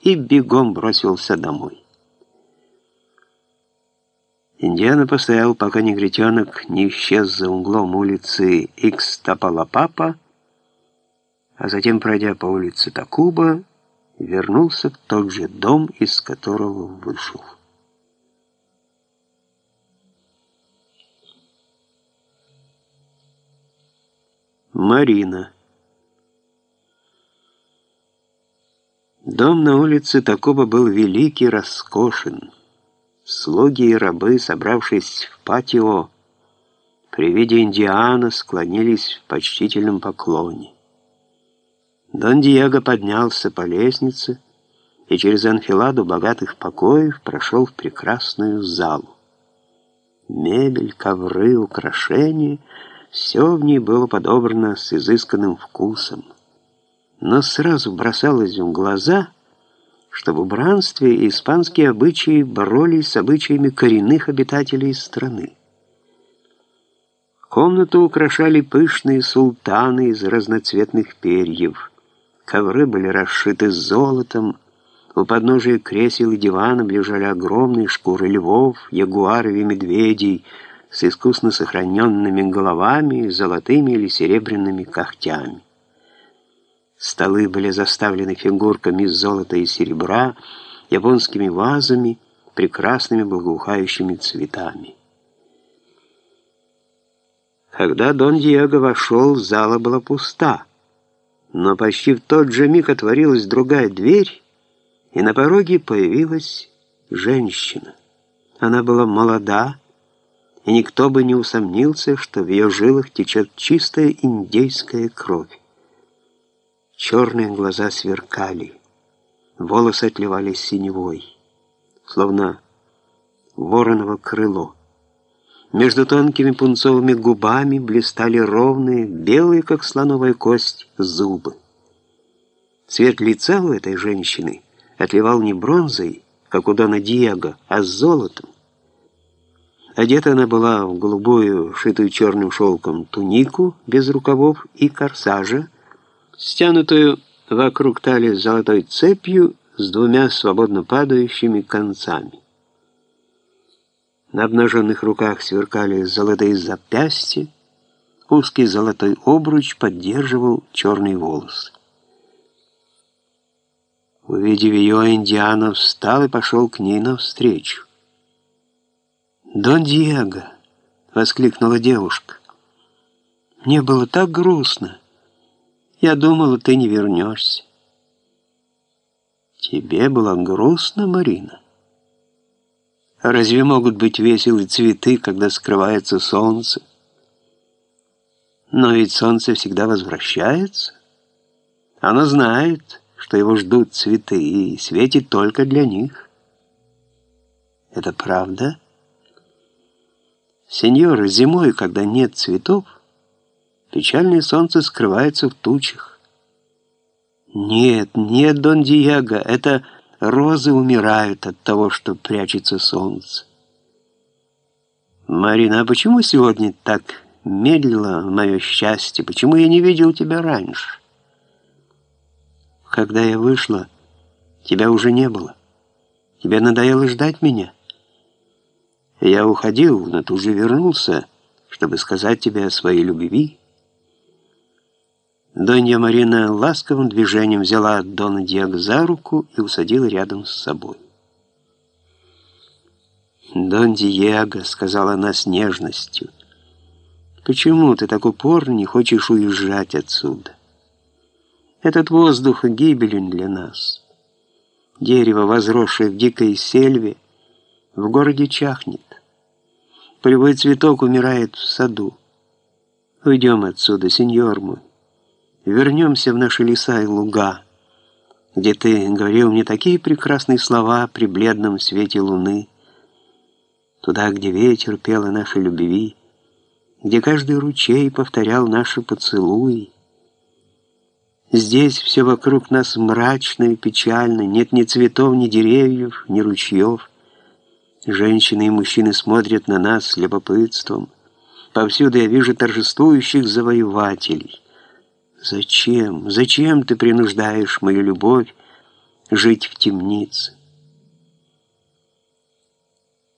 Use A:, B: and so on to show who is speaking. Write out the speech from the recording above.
A: и бегом бросился домой. Индиана постоял, пока негритенок не исчез за углом улицы Икстапалапапа, а затем, пройдя по улице Такуба, вернулся в тот же дом, из которого вышел. Марина Дом на улице Такуба был великий, роскошен. Слуги и рабы, собравшись в патио, при виде Индиана склонились в почтительном поклоне. Дон Диего поднялся по лестнице и через анфиладу богатых покоев прошел в прекрасную залу. Мебель, ковры, украшения — все в ней было подобрано с изысканным вкусом. Но сразу бросалось в глаза — что в убранстве испанские обычаи боролись с обычаями коренных обитателей страны. Комнату украшали пышные султаны из разноцветных перьев. Ковры были расшиты золотом, у подножия кресел и диванов лежали огромные шкуры львов, ягуаров и медведей с искусно сохраненными головами, золотыми или серебряными когтями. Столы были заставлены фигурками из золота и серебра, японскими вазами, прекрасными благоухающими цветами. Когда Дон Диего вошел, зала была пуста, но почти в тот же миг отворилась другая дверь, и на пороге появилась женщина. Она была молода, и никто бы не усомнился, что в ее жилах течет чистая индейская кровь. Черные глаза сверкали, волосы отливали синевой, словно вороново крыло. Между тонкими пунцовыми губами блистали ровные, белые, как слоновая кость, зубы. Цвет лица у этой женщины отливал не бронзой, как у Дона Диего, а золотом. Одета она была в голубую, шитую черным шелком тунику без рукавов и корсажа, стянутую вокруг талии золотой цепью с двумя свободно падающими концами. На обнаженных руках сверкали золотые запястья, узкий золотой обруч поддерживал черный волос. Увидев ее, Индиана встал и пошел к ней навстречу. «Дон Диего!» — воскликнула девушка. «Мне было так грустно. Я думала, ты не вернешься. Тебе было грустно, Марина? Разве могут быть веселые цветы, когда скрывается солнце? Но ведь солнце всегда возвращается. Оно знает, что его ждут цветы, и светит только для них. Это правда? Сеньор, зимой, когда нет цветов, Печальное солнце скрывается в тучах. Нет, нет, Дон Диего, это розы умирают от того, что прячется солнце. Марина, а почему сегодня так медлило мое счастье? Почему я не видел тебя раньше? Когда я вышла, тебя уже не было. Тебе надоело ждать меня. Я уходил, но ты уже вернулся, чтобы сказать тебе о своей любви. Донья Марина ласковым движением взяла Дона Диего за руку и усадила рядом с собой. «Дон Диего», — сказала она с нежностью, — «почему ты так упорно не хочешь уезжать отсюда? Этот воздух гибелен для нас. Дерево, возросшее в дикой сельве, в городе чахнет. Полевой цветок умирает в саду. Уйдем отсюда, сеньор мой. Вернемся в наши леса и луга, где ты говорил мне такие прекрасные слова при бледном свете луны, туда, где ветер пел о нашей любви, где каждый ручей повторял наши поцелуи. Здесь все вокруг нас мрачно и печально, нет ни цветов, ни деревьев, ни ручьев. Женщины и мужчины смотрят на нас с любопытством. Повсюду я вижу торжествующих завоевателей — Зачем, зачем ты принуждаешь мою любовь жить в темнице.